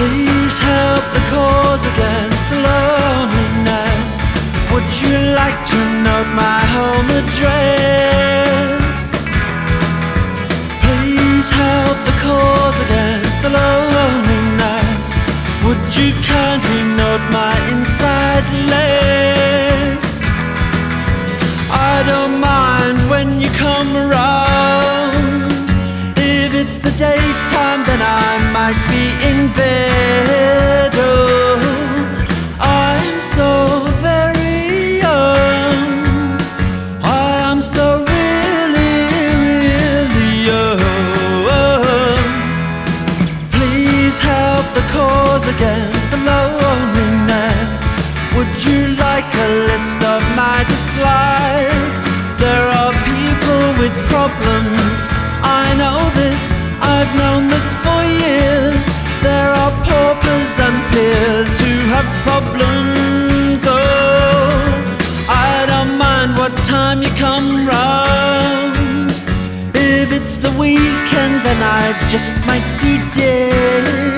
the cause against loneliness? Would you like to note my home address? Please help the cause against the loneliness. Would you kindly note my inside leg? I don't mind when you come around. If it's the daytime, might be in bed. Oh, I'm so very young. I am so really, really young. Please help the cause against the loneliness. Would you like a list of my dislikes? There are people with problems. I know this, I've known this have problems. Oh, I don't mind what time you come round. If it's the weekend, then I just might be dead.